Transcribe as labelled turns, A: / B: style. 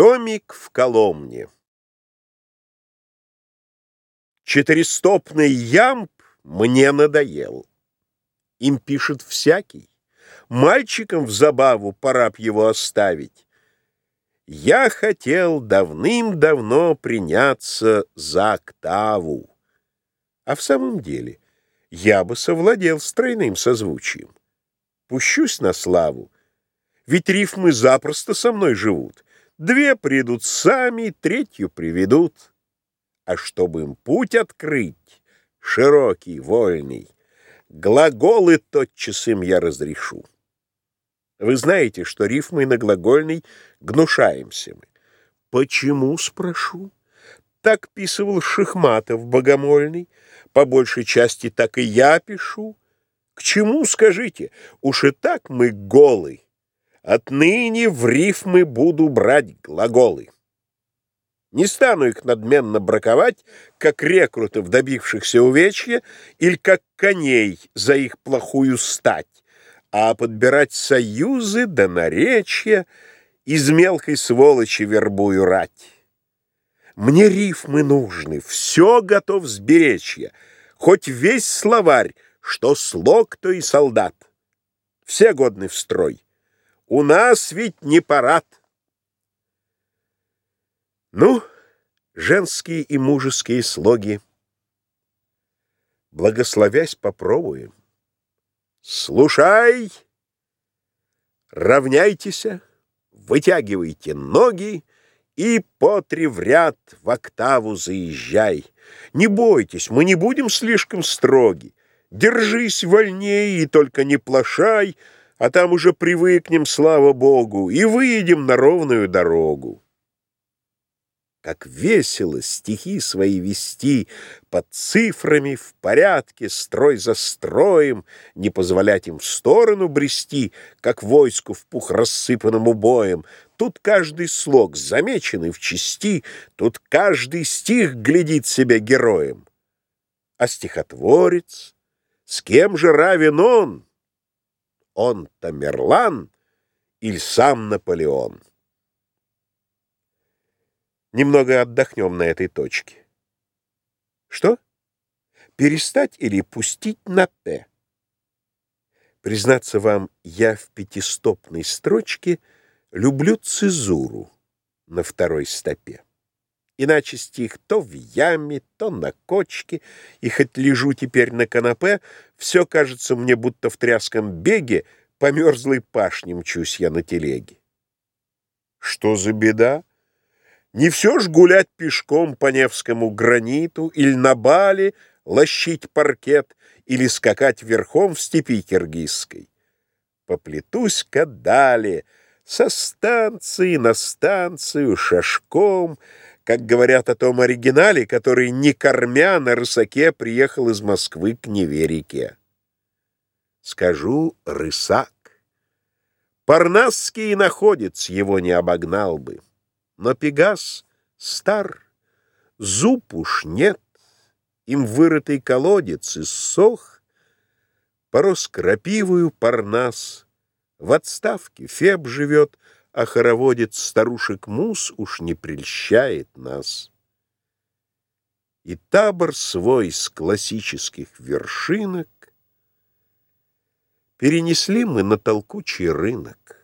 A: Домик в Коломне Четыристопный ямб мне надоел. Им пишет всякий. Мальчикам в забаву пора б его оставить. Я хотел давным-давно приняться за октаву. А в самом деле я бы совладел с тройным созвучием. Пущусь на славу, ведь рифмы запросто со мной живут. Две придут сами, третью приведут. А чтобы им путь открыть, широкий, вольный, глаголы тотчас им я разрешу. Вы знаете, что рифмой на глагольный гнушаемся мы. Почему, спрошу? Так писывал Шихматов богомольный, по большей части так и я пишу. К чему, скажите, уж и так мы голы. Отныне в рифмы буду брать глаголы. Не стану их надменно браковать, как рекрутов, добившихся увечья, или как коней за их плохую стать, а подбирать союзы да наречья, из мелкой сволочи вербую рать. Мне рифмы нужны, все готов сберечь я, хоть весь словарь, что слог, то и солдат. Все годны в строй. У нас ведь не парад. Ну, женские и мужеские слоги, Благословясь, попробуем. Слушай, равняйтесь, вытягивайте ноги И по три в ряд в октаву заезжай. Не бойтесь, мы не будем слишком строги. Держись вольнее и только не плашай, а там уже привыкнем, слава Богу, и выйдем на ровную дорогу. Как весело стихи свои вести под цифрами в порядке, строй за строем, не позволять им в сторону брести, как войску в пух рассыпанному боем. Тут каждый слог замеченный в части, тут каждый стих глядит себя героем. А стихотворец, с кем же равен он? Он Тамерлан или сам Наполеон. Немного отдохнем на этой точке. Что? Перестать или пустить на «п»? Признаться вам, я в пятистопной строчке люблю цезуру на второй стопе. Иначе стих то в яме, то на кочке, и хоть лежу теперь на канапе, все кажется мне, будто в тряском беге по мерзлой пашне мчусь я на телеге. Что за беда? Не все ж гулять пешком по Невскому граниту или на бале лощить паркет или скакать верхом в степи киргизской. Поплетусь-ка далее, со станции на станцию, шашком — как говорят о том оригинале, который, не кормя, на рысаке приехал из Москвы к Неверике. Скажу рысак. Парнасский находец его не обогнал бы. Но Пегас стар, зуб уж нет, им вырытый колодец иссох, порос крапивую Парнас, в отставке Феб живет, а хороводец старушек мус уж не прельщает нас. И табор свой с классических вершинок перенесли мы на толкучий рынок.